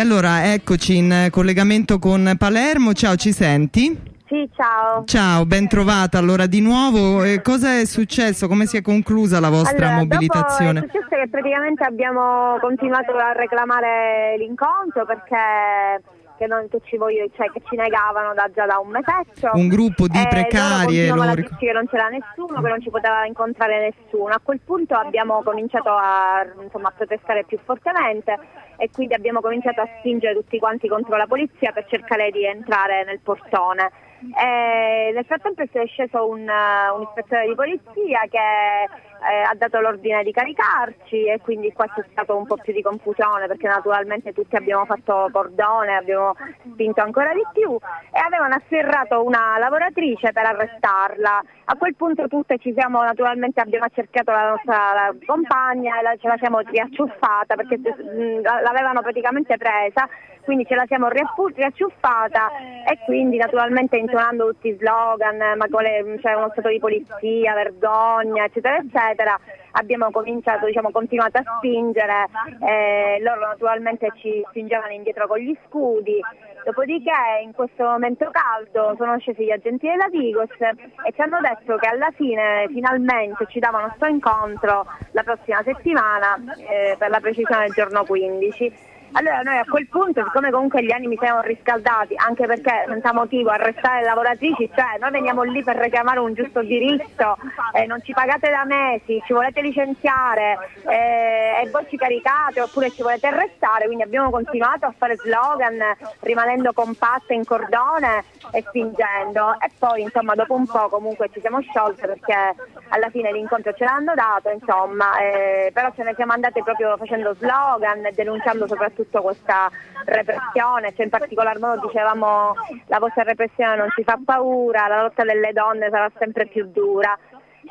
E allora eccoci in collegamento con Palermo, ciao ci senti? Sì, ciao. Ciao, ben trovata allora di nuovo. Eh, cosa è successo? Come si è conclusa la vostra allora, mobilitazione? È successo che praticamente abbiamo continuato a reclamare l'incontro perché che, non, che, ci voglio, cioè, che ci negavano da, già da un mesetto. Un gruppo di precari. Loro loro... che non c'era nessuno, che non ci poteva incontrare nessuno. A quel punto abbiamo cominciato a, insomma, a protestare più fortemente e quindi abbiamo cominciato a spingere tutti quanti contro la polizia per cercare di entrare nel portone. E nel frattempo è sceso un, un ispettore di polizia che eh, ha dato l'ordine di caricarci e quindi qua c'è stato un po' più di confusione perché naturalmente tutti abbiamo fatto cordone, abbiamo spinto ancora di più e avevano afferrato una lavoratrice per arrestarla. A quel punto tutte ci siamo naturalmente abbiamo cercato la nostra la compagna e la, ce la siamo riacciuffata perché mh, l'avevano praticamente presa, quindi ce la siamo riacciuffata e quindi naturalmente intonando tutti i slogan, ma c'è cioè uno stato di polizia, vergogna, eccetera, eccetera eccetera, abbiamo cominciato, diciamo, continuato a spingere, eh, loro naturalmente ci spingevano indietro con gli scudi, dopodiché in questo momento caldo sono scesi gli agenti della Digos e ci hanno detto che alla fine finalmente ci davano sto incontro la prossima settimana, eh, per la precisione del giorno 15 allora noi a quel punto, siccome comunque gli animi si erano riscaldati, anche perché senza motivo arrestare le lavoratrici, cioè noi veniamo lì per reclamare un giusto diritto, eh, non ci pagate da mesi, ci volete licenziare eh, e voi ci caricate oppure ci volete arrestare, quindi abbiamo continuato a fare slogan rimanendo compatte in cordone e spingendo. E poi insomma dopo un po' comunque ci siamo sciolte perché alla fine l'incontro ce l'hanno dato, insomma, eh, però ce ne siamo andate proprio facendo slogan denunciando soprattutto tutta questa repressione, cioè in particolar modo dicevamo la vostra repressione non ci fa paura, la lotta delle donne sarà sempre più dura.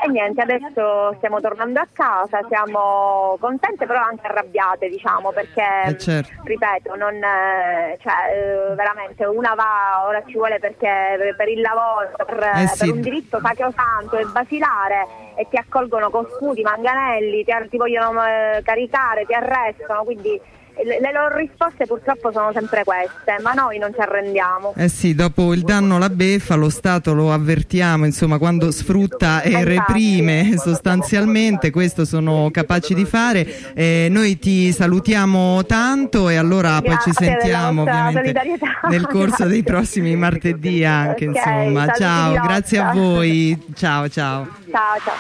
E niente, adesso stiamo tornando a casa, siamo contente però anche arrabbiate, diciamo, perché eh certo. ripeto, non, eh, cioè, eh, veramente una va, ora ci vuole perché per il lavoro, per, eh sì. per un diritto sacrosanto e basilare e ti accolgono con scudi, manganelli, ti, ti vogliono eh, caricare, ti arrestano, quindi le loro risposte purtroppo sono sempre queste, ma noi non ci arrendiamo. Eh sì, dopo il danno alla beffa lo Stato lo avvertiamo, insomma, quando sfrutta e reprime sostanzialmente, questo sono capaci di fare. Eh, noi ti salutiamo tanto e allora Grazie poi ci sentiamo ovviamente nel corso dei prossimi martedì anche, okay, insomma. Ciao, grazie a voi. Ciao, ciao. Ciao, ciao.